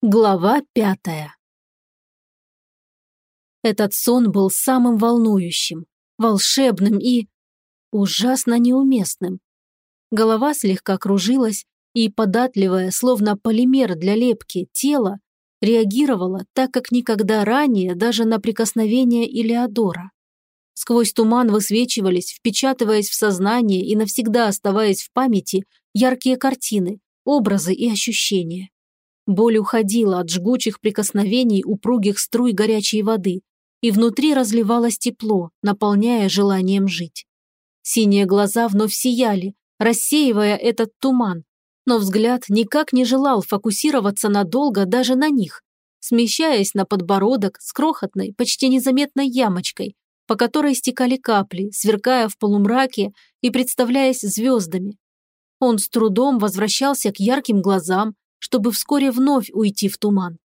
Глава пятая Этот сон был самым волнующим, волшебным и ужасно неуместным. Голова слегка кружилась, и податливое, словно полимер для лепки, тело реагировало так, как никогда ранее даже на прикосновение Илеодора. Сквозь туман высвечивались, впечатываясь в сознание и навсегда оставаясь в памяти, яркие картины, образы и ощущения. Боль уходила от жгучих прикосновений упругих струй горячей воды, и внутри разливалось тепло, наполняя желанием жить. Синие глаза вновь сияли, рассеивая этот туман, но взгляд никак не желал фокусироваться надолго даже на них, смещаясь на подбородок с крохотной, почти незаметной ямочкой, по которой стекали капли, сверкая в полумраке и представляясь звездами. Он с трудом возвращался к ярким глазам, чтобы вскоре вновь уйти в туман.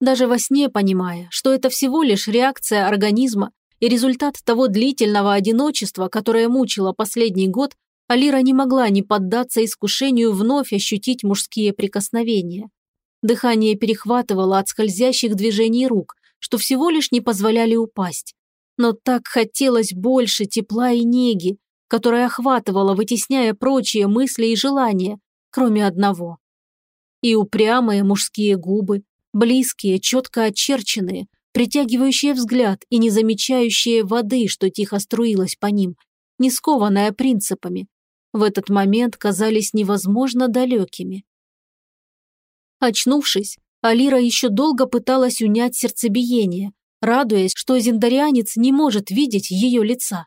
Даже во сне понимая, что это всего лишь реакция организма и результат того длительного одиночества, которое мучило последний год, Алира не могла не поддаться искушению вновь ощутить мужские прикосновения. Дыхание перехватывало от скользящих движений рук, что всего лишь не позволяли упасть. Но так хотелось больше тепла и неги, которая охватывала, вытесняя прочие мысли и желания, кроме одного и упрямые мужские губы, близкие, четко очерченные, притягивающие взгляд и не замечающие воды, что тихо струилась по ним, не скованная принципами, в этот момент казались невозможно далекими. Очнувшись, Алира еще долго пыталась унять сердцебиение, радуясь, что зиндарианец не может видеть ее лица.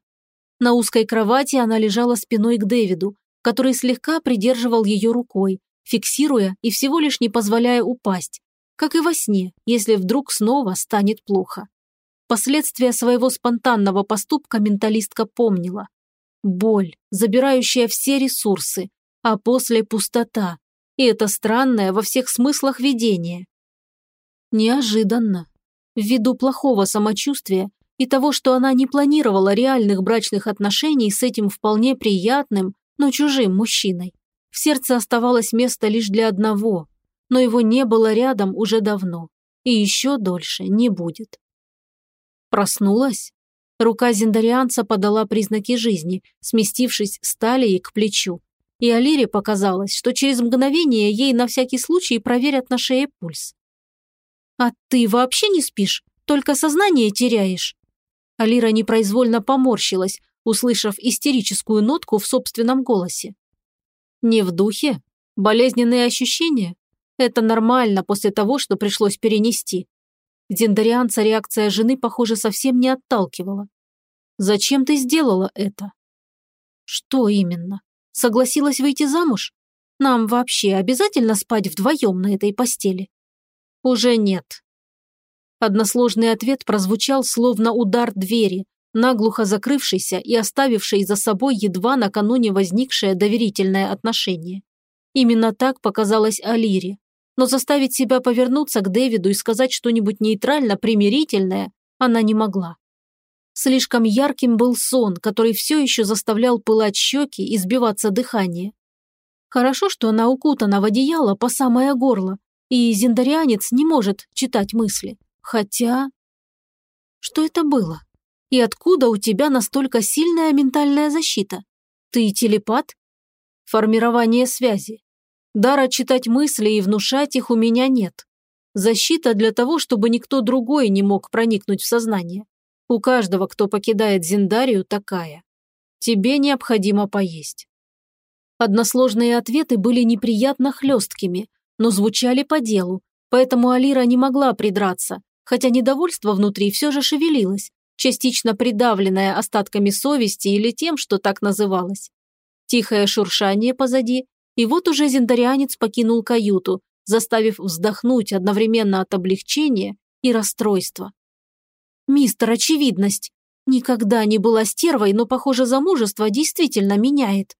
На узкой кровати она лежала спиной к Дэвиду, который слегка придерживал ее рукой, фиксируя и всего лишь не позволяя упасть, как и во сне, если вдруг снова станет плохо. Последствия своего спонтанного поступка менталистка помнила. Боль, забирающая все ресурсы, а после пустота. И это странное во всех смыслах видение. Неожиданно. Ввиду плохого самочувствия и того, что она не планировала реальных брачных отношений с этим вполне приятным, но чужим мужчиной. В сердце оставалось место лишь для одного, но его не было рядом уже давно и еще дольше не будет. Проснулась? Рука зиндарианца подала признаки жизни, сместившись с талии к плечу. И Алире показалось, что через мгновение ей на всякий случай проверят на шее пульс. «А ты вообще не спишь? Только сознание теряешь?» Алира непроизвольно поморщилась, услышав истерическую нотку в собственном голосе. Не в духе? Болезненные ощущения? Это нормально после того, что пришлось перенести. Зендарианца реакция жены, похоже, совсем не отталкивала. Зачем ты сделала это? Что именно? Согласилась выйти замуж? Нам вообще обязательно спать вдвоем на этой постели? Уже нет. Односложный ответ прозвучал словно удар двери, наглухо закрывшийся и оставивший за собой едва накануне возникшее доверительное отношение. Именно так показалось Алире. Но заставить себя повернуться к Дэвиду и сказать что-нибудь нейтрально-примирительное она не могла. Слишком ярким был сон, который все еще заставлял пылать щеки и сбиваться дыхание. Хорошо, что она укутана в одеяло по самое горло, и зиндарианец не может читать мысли. Хотя... Что это было? И откуда у тебя настолько сильная ментальная защита? Ты телепат? Формирование связи. Дара читать мысли и внушать их у меня нет. Защита для того, чтобы никто другой не мог проникнуть в сознание. У каждого, кто покидает Зиндарию, такая. Тебе необходимо поесть. Односложные ответы были неприятно хлесткими, но звучали по делу, поэтому Алира не могла придраться, хотя недовольство внутри все же шевелилось, частично придавленная остатками совести или тем, что так называлось. Тихое шуршание позади, и вот уже зендарианец покинул каюту, заставив вздохнуть одновременно от облегчения и расстройства. «Мистер Очевидность! Никогда не была стервой, но, похоже, замужество действительно меняет».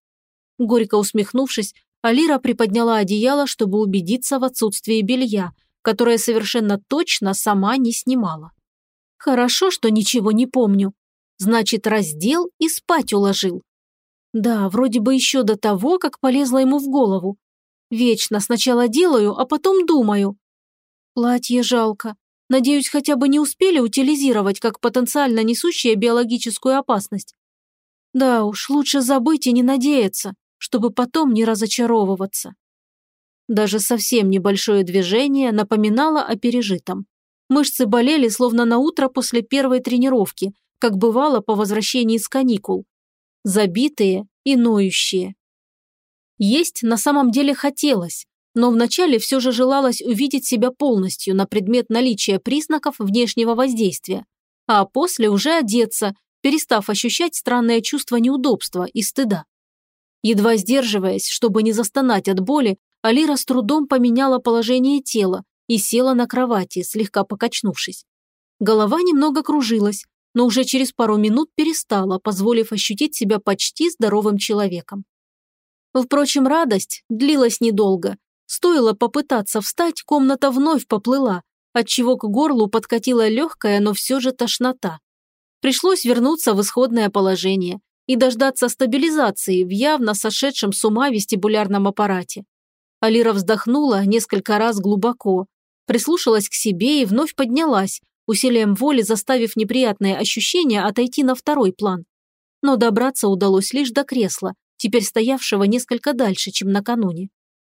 Горько усмехнувшись, Алира приподняла одеяло, чтобы убедиться в отсутствии белья, которое совершенно точно сама не снимала. Хорошо, что ничего не помню. Значит, раздел и спать уложил. Да, вроде бы еще до того, как полезла ему в голову. Вечно сначала делаю, а потом думаю. Платье жалко. Надеюсь, хотя бы не успели утилизировать как потенциально несущее биологическую опасность. Да уж, лучше забыть и не надеяться, чтобы потом не разочаровываться. Даже совсем небольшое движение напоминало о пережитом. Мышцы болели, словно на утро после первой тренировки, как бывало по возвращении с каникул. Забитые и ноющие. Есть на самом деле хотелось, но вначале все же желалось увидеть себя полностью на предмет наличия признаков внешнего воздействия, а после уже одеться, перестав ощущать странное чувство неудобства и стыда. Едва сдерживаясь, чтобы не застонать от боли, Алира с трудом поменяла положение тела и села на кровати, слегка покачнувшись. Голова немного кружилась, но уже через пару минут перестала, позволив ощутить себя почти здоровым человеком. Впрочем, радость длилась недолго. Стоило попытаться встать, комната вновь поплыла, отчего к горлу подкатила легкая, но все же тошнота. Пришлось вернуться в исходное положение и дождаться стабилизации в явно сошедшем с ума вестибулярном аппарате. Алира вздохнула несколько раз глубоко, прислушалась к себе и вновь поднялась, усилием воли заставив неприятные ощущения отойти на второй план. Но добраться удалось лишь до кресла, теперь стоявшего несколько дальше, чем накануне.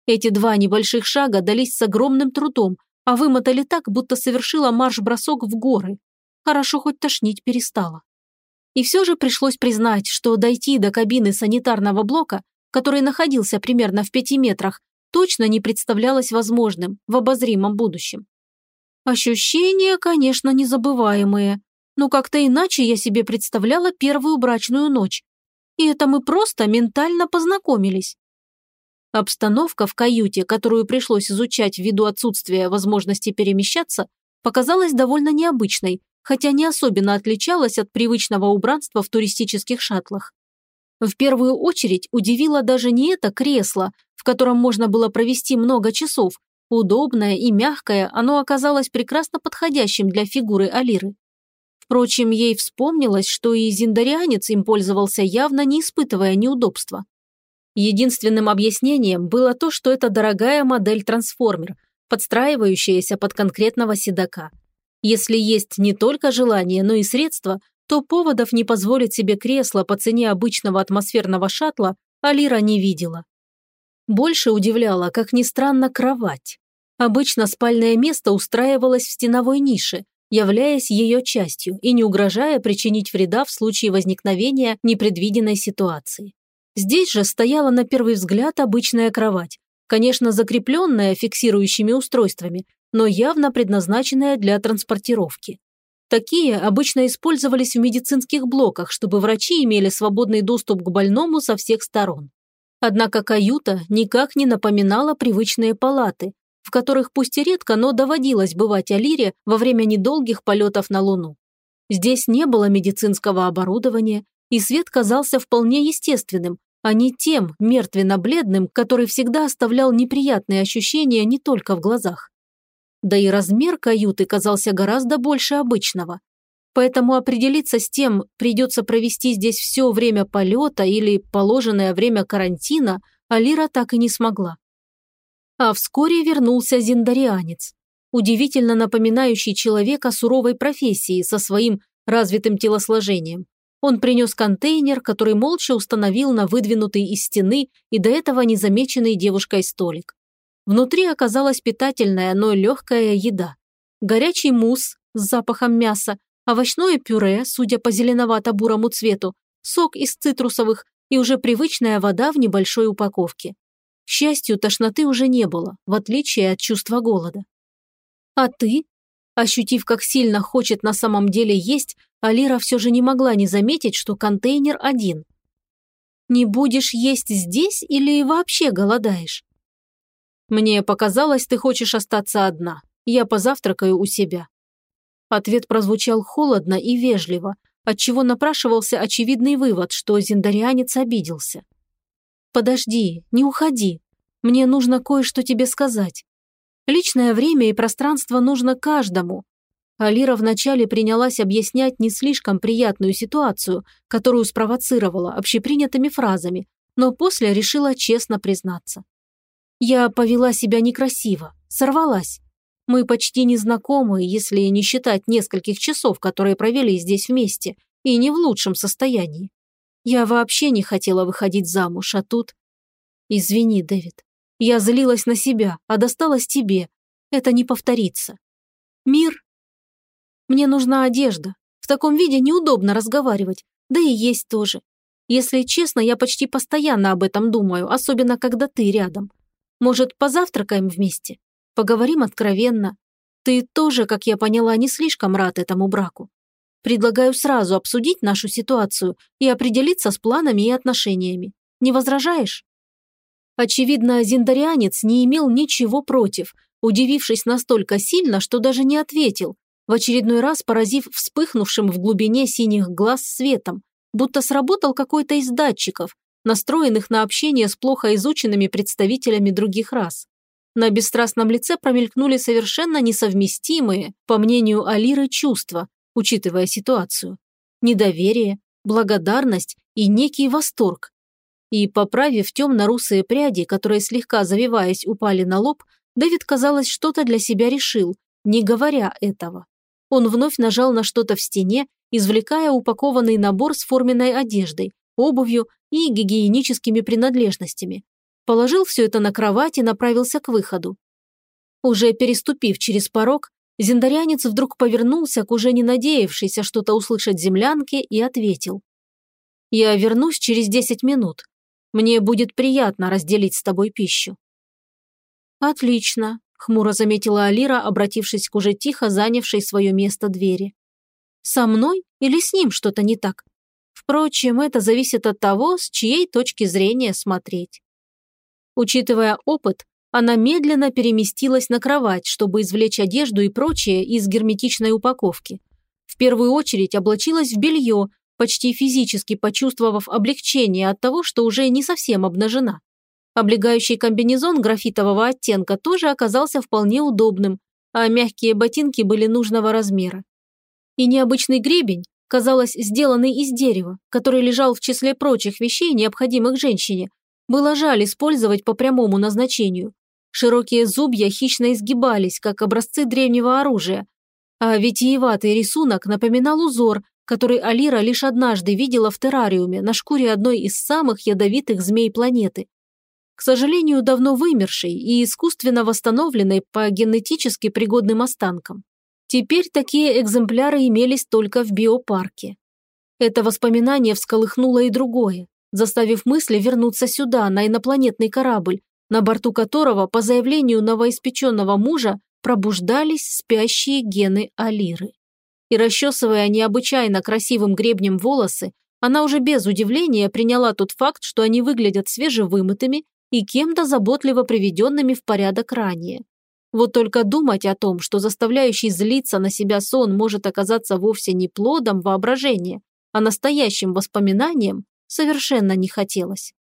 Эти два небольших шага дались с огромным трудом, а вымотали так, будто совершила марш-бросок в горы. Хорошо хоть тошнить перестала. И все же пришлось признать, что дойти до кабины санитарного блока, который находился примерно в пяти метрах, точно не представлялось возможным в обозримом будущем. Ощущения, конечно, незабываемые, но как-то иначе я себе представляла первую брачную ночь. И это мы просто ментально познакомились. Обстановка в каюте, которую пришлось изучать ввиду отсутствия возможности перемещаться, показалась довольно необычной, хотя не особенно отличалась от привычного убранства в туристических шаттлах. В первую очередь удивило даже не это кресло, в котором можно было провести много часов. Удобное и мягкое, оно оказалось прекрасно подходящим для фигуры Алиры. Впрочем, ей вспомнилось, что и зиндарианец им пользовался, явно не испытывая неудобства. Единственным объяснением было то, что это дорогая модель-трансформер, подстраивающаяся под конкретного седока. Если есть не только желание, но и средства, то поводов не позволить себе кресло по цене обычного атмосферного шаттла Алира не видела. Больше удивляла, как ни странно, кровать. Обычно спальное место устраивалось в стеновой нише, являясь ее частью и не угрожая причинить вреда в случае возникновения непредвиденной ситуации. Здесь же стояла на первый взгляд обычная кровать, конечно, закрепленная фиксирующими устройствами, но явно предназначенная для транспортировки. Такие обычно использовались в медицинских блоках, чтобы врачи имели свободный доступ к больному со всех сторон. Однако каюта никак не напоминала привычные палаты, в которых пусть и редко, но доводилось бывать Алире во время недолгих полетов на Луну. Здесь не было медицинского оборудования, и свет казался вполне естественным, а не тем мертвенно-бледным, который всегда оставлял неприятные ощущения не только в глазах. Да и размер каюты казался гораздо больше обычного. Поэтому определиться с тем, придется провести здесь все время полета или положенное время карантина, Алира так и не смогла. А вскоре вернулся зиндарианец, удивительно напоминающий человека суровой профессии со своим развитым телосложением. Он принес контейнер, который молча установил на выдвинутый из стены и до этого незамеченный девушкой столик. Внутри оказалась питательная, но легкая еда. Горячий мусс с запахом мяса, овощное пюре, судя по зеленовато-бурому цвету, сок из цитрусовых и уже привычная вода в небольшой упаковке. К счастью, тошноты уже не было, в отличие от чувства голода. «А ты?» Ощутив, как сильно хочет на самом деле есть, Алира все же не могла не заметить, что контейнер один. «Не будешь есть здесь или вообще голодаешь?» «Мне показалось, ты хочешь остаться одна. Я позавтракаю у себя». Ответ прозвучал холодно и вежливо, отчего напрашивался очевидный вывод, что зиндарианец обиделся. «Подожди, не уходи. Мне нужно кое-что тебе сказать. Личное время и пространство нужно каждому, Алира вначале принялась объяснять не слишком приятную ситуацию, которую спровоцировала общепринятыми фразами, но после решила честно признаться. Я повела себя некрасиво, сорвалась. Мы почти не знакомы, если не считать нескольких часов, которые провели здесь вместе, и не в лучшем состоянии. Я вообще не хотела выходить замуж, а тут... Извини, Дэвид. Я злилась на себя, а досталась тебе. Это не повторится. Мир? Мне нужна одежда. В таком виде неудобно разговаривать, да и есть тоже. Если честно, я почти постоянно об этом думаю, особенно когда ты рядом. Может, позавтракаем вместе? Поговорим откровенно. Ты тоже, как я поняла, не слишком рад этому браку. Предлагаю сразу обсудить нашу ситуацию и определиться с планами и отношениями. Не возражаешь? Очевидно, зиндарианец не имел ничего против, удивившись настолько сильно, что даже не ответил, в очередной раз поразив вспыхнувшим в глубине синих глаз светом, будто сработал какой-то из датчиков, настроенных на общение с плохо изученными представителями других рас. На бесстрастном лице промелькнули совершенно несовместимые, по мнению Алиры, чувства, учитывая ситуацию. Недоверие, благодарность и некий восторг. И, поправив темно-русые пряди, которые, слегка завиваясь, упали на лоб, Дэвид, казалось, что-то для себя решил, не говоря этого. Он вновь нажал на что-то в стене, извлекая упакованный набор с форменной одеждой, обувью и гигиеническими принадлежностями, положил все это на кровать и направился к выходу. Уже переступив через порог, зендарянец вдруг повернулся к уже не надеявшейся что-то услышать землянке и ответил. «Я вернусь через десять минут. Мне будет приятно разделить с тобой пищу». «Отлично», – хмуро заметила Алира, обратившись к уже тихо занявшей свое место двери. «Со мной или с ним что-то не так? Впрочем, это зависит от того, с чьей точки зрения смотреть». Учитывая опыт, она медленно переместилась на кровать, чтобы извлечь одежду и прочее из герметичной упаковки. В первую очередь облачилась в белье, почти физически почувствовав облегчение от того, что уже не совсем обнажена. Облегающий комбинезон графитового оттенка тоже оказался вполне удобным, а мягкие ботинки были нужного размера. И необычный гребень, казалось, сделанный из дерева, который лежал в числе прочих вещей, необходимых женщине, было жаль использовать по прямому назначению. Широкие зубья хищно изгибались, как образцы древнего оружия. А витиеватый рисунок напоминал узор, который Алира лишь однажды видела в террариуме на шкуре одной из самых ядовитых змей планеты. К сожалению, давно вымершей и искусственно восстановленной по генетически пригодным останкам. Теперь такие экземпляры имелись только в биопарке. Это воспоминание всколыхнуло и другое заставив мысли вернуться сюда, на инопланетный корабль, на борту которого, по заявлению новоиспеченного мужа, пробуждались спящие гены Алиры. И расчесывая необычайно красивым гребнем волосы, она уже без удивления приняла тот факт, что они выглядят свежевымытыми и кем-то заботливо приведенными в порядок ранее. Вот только думать о том, что заставляющий злиться на себя сон может оказаться вовсе не плодом воображения, а настоящим воспоминанием, совершенно не хотелось.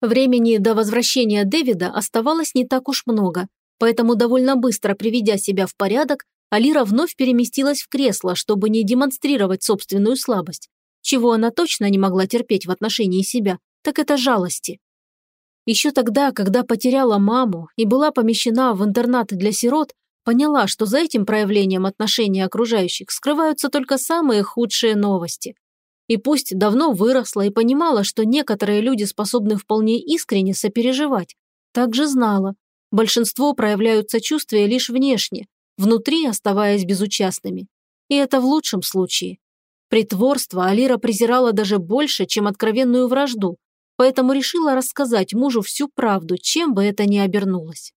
Времени до возвращения Дэвида оставалось не так уж много, поэтому довольно быстро приведя себя в порядок, Алира вновь переместилась в кресло, чтобы не демонстрировать собственную слабость. Чего она точно не могла терпеть в отношении себя, так это жалости. Еще тогда, когда потеряла маму и была помещена в интернат для сирот, поняла, что за этим проявлением отношения окружающих скрываются только самые худшие новости. И пусть давно выросла и понимала, что некоторые люди способны вполне искренне сопереживать, также знала, большинство проявляют сочувствие лишь внешне, внутри оставаясь безучастными. И это в лучшем случае. Притворство Алира презирала даже больше, чем откровенную вражду, поэтому решила рассказать мужу всю правду, чем бы это ни обернулось.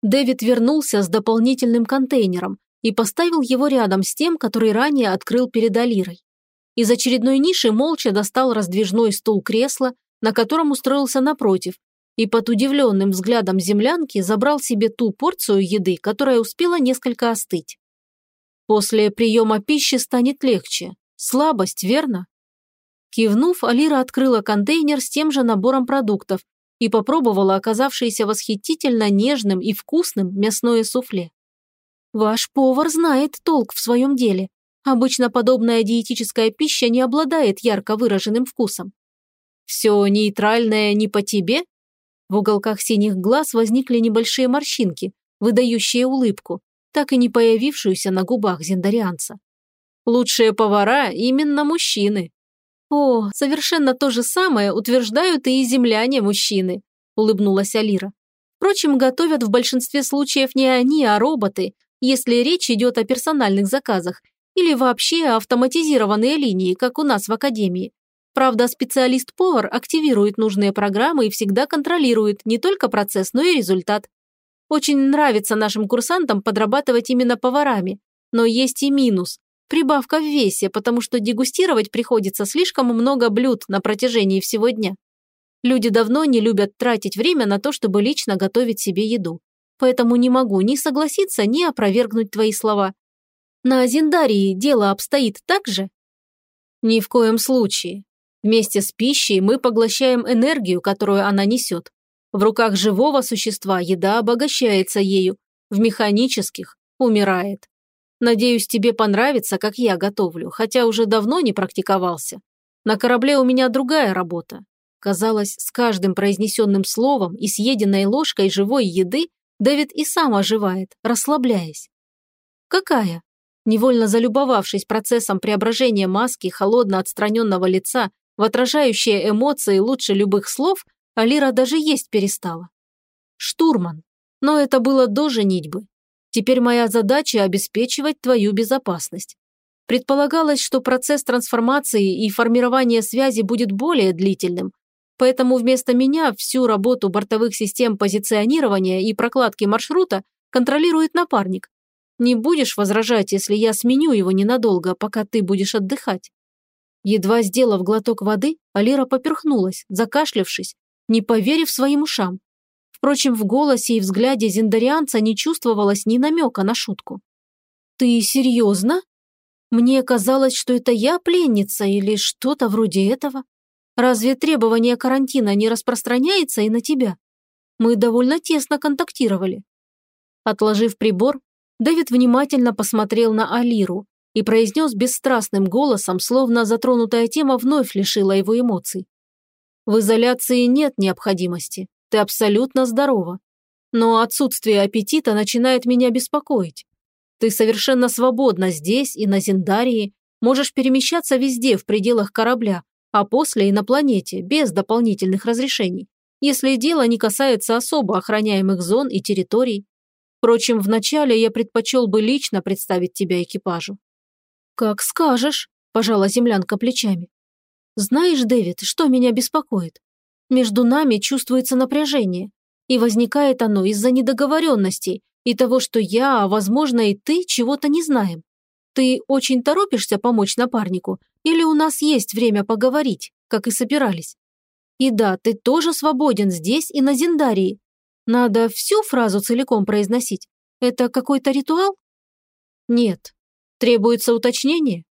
Дэвид вернулся с дополнительным контейнером и поставил его рядом с тем, который ранее открыл перед Алирой. Из очередной ниши молча достал раздвижной стул кресла, на котором устроился напротив, и под удивленным взглядом землянки забрал себе ту порцию еды, которая успела несколько остыть. После приема пищи станет легче. Слабость, верно? Кивнув, Алира открыла контейнер с тем же набором продуктов и попробовала оказавшееся восхитительно нежным и вкусным мясное суфле. «Ваш повар знает толк в своем деле», Обычно подобная диетическая пища не обладает ярко выраженным вкусом. Все нейтральное не по тебе? В уголках синих глаз возникли небольшие морщинки, выдающее улыбку, так и не появившуюся на губах зендарианца. Лучшие повара именно мужчины. О, совершенно то же самое утверждают и земляне-мужчины, улыбнулась Алира. Впрочем, готовят в большинстве случаев не они, а роботы, если речь идет о персональных заказах или вообще автоматизированные линии, как у нас в академии. Правда, специалист-повар активирует нужные программы и всегда контролирует не только процесс, но и результат. Очень нравится нашим курсантам подрабатывать именно поварами. Но есть и минус – прибавка в весе, потому что дегустировать приходится слишком много блюд на протяжении всего дня. Люди давно не любят тратить время на то, чтобы лично готовить себе еду. Поэтому не могу ни согласиться, ни опровергнуть твои слова. На Азендарии дело обстоит так же? Ни в коем случае. Вместе с пищей мы поглощаем энергию, которую она несет. В руках живого существа еда обогащается ею, в механических умирает. Надеюсь, тебе понравится, как я готовлю, хотя уже давно не практиковался. На корабле у меня другая работа. Казалось, с каждым произнесенным словом и съеденной ложкой живой еды Дэвид и сам оживает, расслабляясь. Какая? Невольно залюбовавшись процессом преображения маски холодно отстраненного лица в отражающие эмоции лучше любых слов, Алира даже есть перестала. Штурман. Но это было до женитьбы. Теперь моя задача – обеспечивать твою безопасность. Предполагалось, что процесс трансформации и формирования связи будет более длительным, поэтому вместо меня всю работу бортовых систем позиционирования и прокладки маршрута контролирует напарник, не будешь возражать, если я сменю его ненадолго, пока ты будешь отдыхать?» Едва сделав глоток воды, Алира поперхнулась, закашлявшись, не поверив своим ушам. Впрочем, в голосе и взгляде зиндарианца не чувствовалось ни намека на шутку. «Ты серьезно? Мне казалось, что это я пленница или что-то вроде этого. Разве требование карантина не распространяется и на тебя? Мы довольно тесно контактировали». Отложив прибор, Дэвид внимательно посмотрел на Алиру и произнес бесстрастным голосом, словно затронутая тема вновь лишила его эмоций. «В изоляции нет необходимости. Ты абсолютно здорова. Но отсутствие аппетита начинает меня беспокоить. Ты совершенно свободна здесь и на Зиндарии, можешь перемещаться везде в пределах корабля, а после и на планете, без дополнительных разрешений, если дело не касается особо охраняемых зон и территорий. Впрочем, вначале я предпочел бы лично представить тебя экипажу». «Как скажешь», – пожала землянка плечами. «Знаешь, Дэвид, что меня беспокоит? Между нами чувствуется напряжение, и возникает оно из-за недоговоренностей и того, что я, а возможно и ты, чего-то не знаем. Ты очень торопишься помочь напарнику, или у нас есть время поговорить, как и собирались? И да, ты тоже свободен здесь и на Зиндарии, надо всю фразу целиком произносить? Это какой-то ритуал? Нет. Требуется уточнение?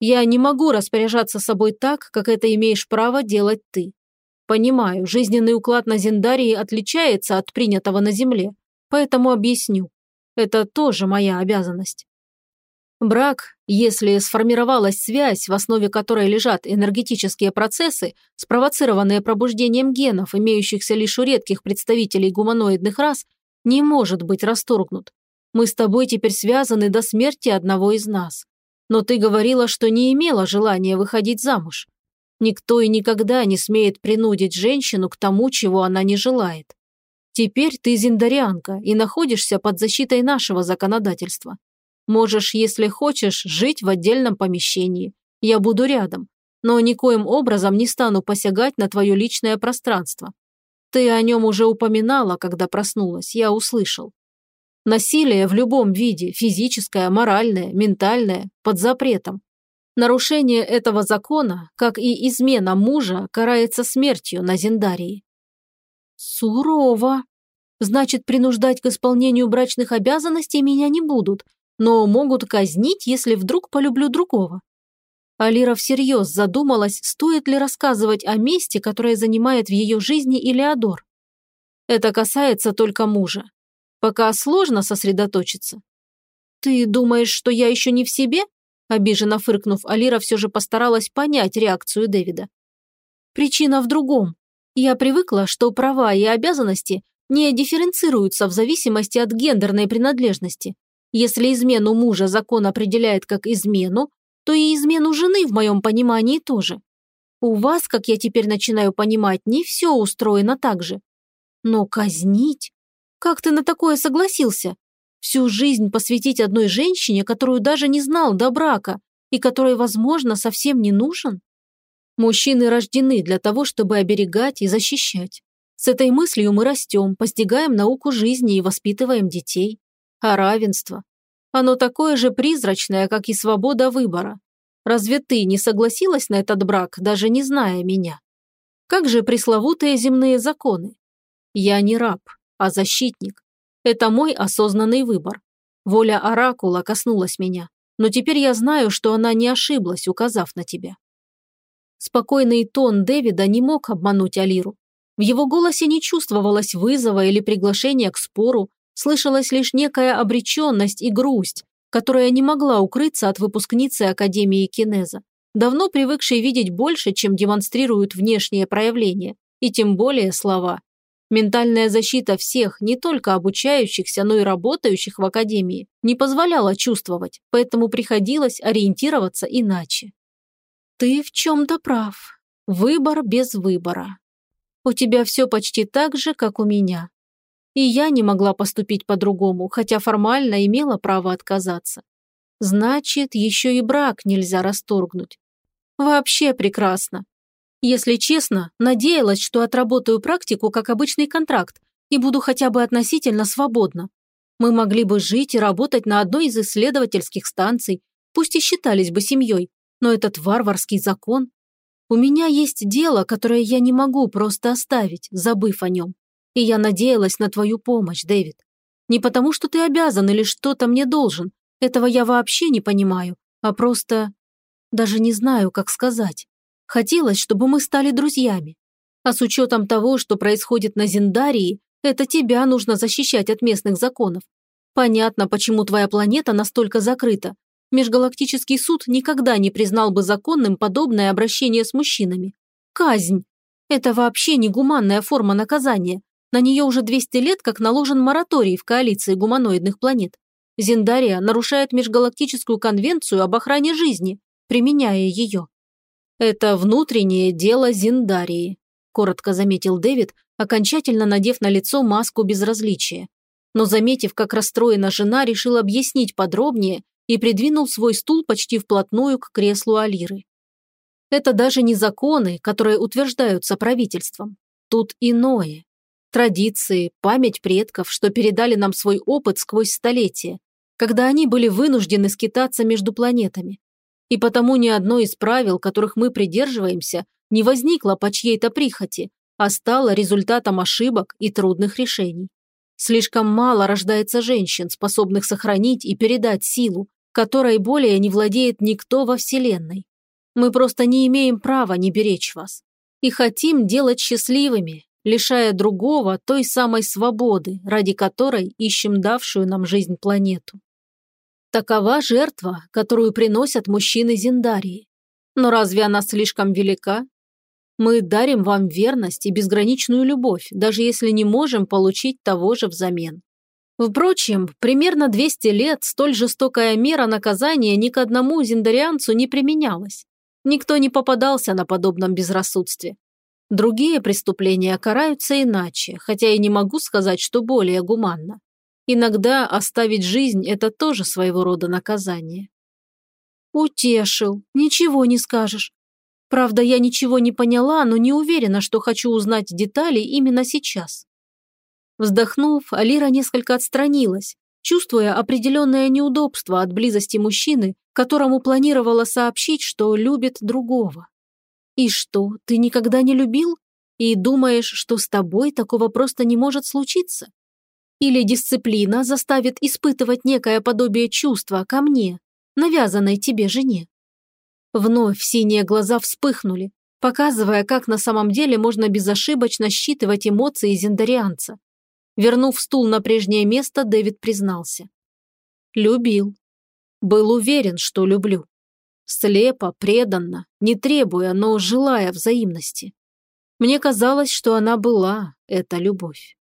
Я не могу распоряжаться собой так, как это имеешь право делать ты. Понимаю, жизненный уклад на Зендарии отличается от принятого на Земле, поэтому объясню. Это тоже моя обязанность. Брак, если сформировалась связь, в основе которой лежат энергетические процессы, спровоцированные пробуждением генов, имеющихся лишь у редких представителей гуманоидных рас, не может быть расторгнут. Мы с тобой теперь связаны до смерти одного из нас. Но ты говорила, что не имела желания выходить замуж. Никто и никогда не смеет принудить женщину к тому, чего она не желает. Теперь ты зиндарианка и находишься под защитой нашего законодательства. Можешь, если хочешь, жить в отдельном помещении. Я буду рядом, но никоим образом не стану посягать на твое личное пространство. Ты о нем уже упоминала, когда проснулась, я услышал. Насилие в любом виде, физическое, моральное, ментальное, под запретом. Нарушение этого закона, как и измена мужа, карается смертью на Зендарии. Сурово. Значит, принуждать к исполнению брачных обязанностей меня не будут, но могут казнить, если вдруг полюблю другого. Алира всерьез задумалась, стоит ли рассказывать о месте, которое занимает в ее жизни Илеодор. Это касается только мужа. Пока сложно сосредоточиться. «Ты думаешь, что я еще не в себе?» Обиженно фыркнув, Алира все же постаралась понять реакцию Дэвида. «Причина в другом. Я привыкла, что права и обязанности не дифференцируются в зависимости от гендерной принадлежности. Если измену мужа закон определяет как измену, то и измену жены в моем понимании тоже. У вас, как я теперь начинаю понимать, не все устроено так же. Но казнить? Как ты на такое согласился? Всю жизнь посвятить одной женщине, которую даже не знал до брака и которой, возможно, совсем не нужен? Мужчины рождены для того, чтобы оберегать и защищать. С этой мыслью мы растем, постигаем науку жизни и воспитываем детей. А равенство? Оно такое же призрачное, как и свобода выбора. Разве ты не согласилась на этот брак, даже не зная меня? Как же пресловутые земные законы? Я не раб, а защитник. Это мой осознанный выбор. Воля Оракула коснулась меня, но теперь я знаю, что она не ошиблась, указав на тебя. Спокойный тон Дэвида не мог обмануть Алиру. В его голосе не чувствовалось вызова или приглашения к спору, слышалась лишь некая обреченность и грусть, которая не могла укрыться от выпускницы Академии Кинеза, давно привыкшей видеть больше, чем демонстрируют внешние проявления, и тем более слова. Ментальная защита всех, не только обучающихся, но и работающих в Академии, не позволяла чувствовать, поэтому приходилось ориентироваться иначе. Ты в чем-то прав. Выбор без выбора. У тебя все почти так же, как у меня. И я не могла поступить по-другому, хотя формально имела право отказаться. Значит, еще и брак нельзя расторгнуть. Вообще прекрасно. Если честно, надеялась, что отработаю практику как обычный контракт и буду хотя бы относительно свободна. Мы могли бы жить и работать на одной из исследовательских станций, пусть и считались бы семьей, но этот варварский закон... У меня есть дело, которое я не могу просто оставить, забыв о нем. И я надеялась на твою помощь, Дэвид. Не потому, что ты обязан или что-то мне должен. Этого я вообще не понимаю, а просто... Даже не знаю, как сказать. Хотелось, чтобы мы стали друзьями. А с учетом того, что происходит на Зиндарии, это тебя нужно защищать от местных законов. Понятно, почему твоя планета настолько закрыта. Межгалактический суд никогда не признал бы законным подобное обращение с мужчинами. Казнь. Это вообще не гуманная форма наказания. На нее уже 200 лет как наложен мораторий в коалиции гуманоидных планет. Зиндария нарушает Межгалактическую конвенцию об охране жизни, применяя ее. Это внутреннее дело Зиндарии, коротко заметил Дэвид, окончательно надев на лицо маску безразличия. Но заметив, как расстроена жена, решил объяснить подробнее и придвинул свой стул почти вплотную к креслу Алиры. Это даже не законы, которые утверждаются правительством. Тут иное. Традиции, память предков, что передали нам свой опыт сквозь столетия, когда они были вынуждены скитаться между планетами. И потому ни одно из правил, которых мы придерживаемся, не возникло по чьей-то прихоти, а стало результатом ошибок и трудных решений. Слишком мало рождается женщин, способных сохранить и передать силу, которой более не владеет никто во Вселенной. Мы просто не имеем права не беречь вас. И хотим делать счастливыми, лишая другого той самой свободы, ради которой ищем давшую нам жизнь планету. Такова жертва, которую приносят мужчины Зиндарии. Но разве она слишком велика? Мы дарим вам верность и безграничную любовь, даже если не можем получить того же взамен. Впрочем, примерно 200 лет столь жестокая мера наказания ни к одному зиндарианцу не применялась. Никто не попадался на подобном безрассудстве. Другие преступления караются иначе, хотя и не могу сказать, что более гуманно. Иногда оставить жизнь – это тоже своего рода наказание. Утешил, ничего не скажешь. Правда, я ничего не поняла, но не уверена, что хочу узнать детали именно сейчас. Вздохнув, Алира несколько отстранилась, чувствуя определенное неудобство от близости мужчины, которому планировала сообщить, что любит другого. «И что, ты никогда не любил? И думаешь, что с тобой такого просто не может случиться? Или дисциплина заставит испытывать некое подобие чувства ко мне, навязанной тебе жене?» Вновь синие глаза вспыхнули, показывая, как на самом деле можно безошибочно считывать эмоции зендарианца. Вернув стул на прежнее место, Дэвид признался. Любил. Был уверен, что люблю. Слепо, преданно, не требуя, но желая взаимности. Мне казалось, что она была, эта любовь.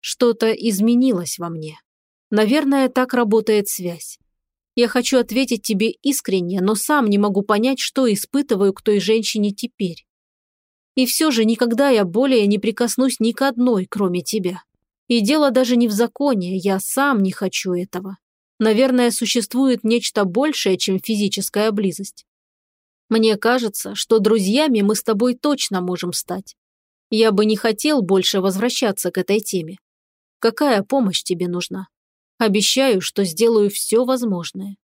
Что-то изменилось во мне. Наверное, так работает связь. Я хочу ответить тебе искренне, но сам не могу понять, что испытываю к той женщине теперь. И все же никогда я более не прикоснусь ни к одной, кроме тебя. И дело даже не в законе, я сам не хочу этого. Наверное, существует нечто большее, чем физическая близость. Мне кажется, что друзьями мы с тобой точно можем стать. Я бы не хотел больше возвращаться к этой теме. Какая помощь тебе нужна? Обещаю, что сделаю все возможное.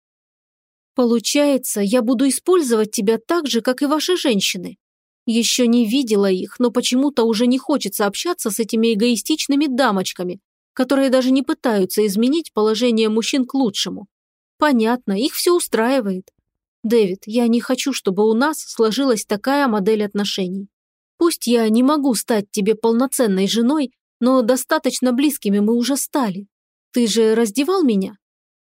Получается, я буду использовать тебя так же, как и ваши женщины. Еще не видела их, но почему-то уже не хочется общаться с этими эгоистичными дамочками, которые даже не пытаются изменить положение мужчин к лучшему. Понятно, их все устраивает. Дэвид, я не хочу, чтобы у нас сложилась такая модель отношений. Пусть я не могу стать тебе полноценной женой, но достаточно близкими мы уже стали. Ты же раздевал меня?»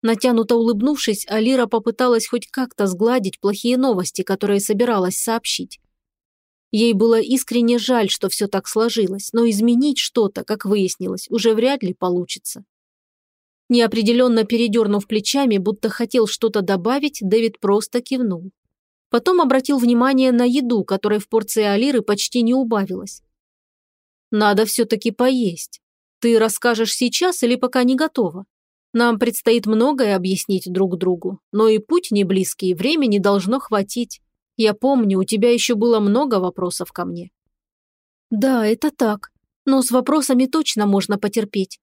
Натянуто улыбнувшись, Алира попыталась хоть как-то сгладить плохие новости, которые собиралась сообщить. Ей было искренне жаль, что все так сложилось, но изменить что-то, как выяснилось, уже вряд ли получится. Неопределенно передернув плечами, будто хотел что-то добавить, Дэвид просто кивнул. Потом обратил внимание на еду, которой в порции Алиры почти не убавилось. «Надо все-таки поесть. Ты расскажешь сейчас или пока не готова? Нам предстоит многое объяснить друг другу, но и путь не близкий, времени должно хватить. Я помню, у тебя еще было много вопросов ко мне». «Да, это так, но с вопросами точно можно потерпеть».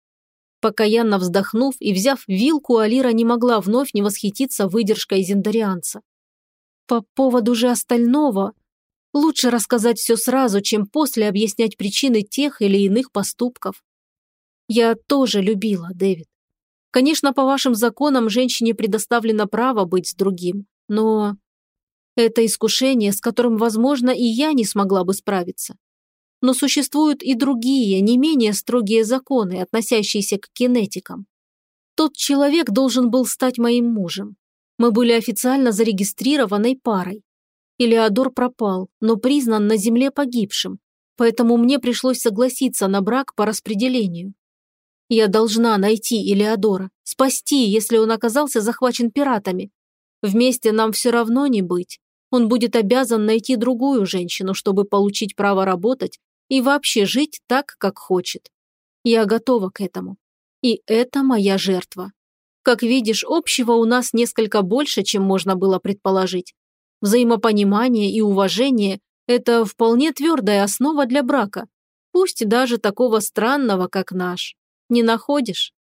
Покаянно вздохнув и взяв вилку, Алира не могла вновь не восхититься выдержкой зендарианца. По поводу же остального, лучше рассказать все сразу, чем после объяснять причины тех или иных поступков. Я тоже любила, Дэвид. Конечно, по вашим законам женщине предоставлено право быть с другим, но... Это искушение, с которым, возможно, и я не смогла бы справиться. Но существуют и другие, не менее строгие законы, относящиеся к кинетикам. Тот человек должен был стать моим мужем. Мы были официально зарегистрированной парой. Илеодор пропал, но признан на земле погибшим, поэтому мне пришлось согласиться на брак по распределению. Я должна найти Илеодора, спасти, если он оказался захвачен пиратами. Вместе нам все равно не быть. Он будет обязан найти другую женщину, чтобы получить право работать и вообще жить так, как хочет. Я готова к этому. И это моя жертва. Как видишь, общего у нас несколько больше, чем можно было предположить. Взаимопонимание и уважение – это вполне твердая основа для брака, пусть даже такого странного, как наш. Не находишь?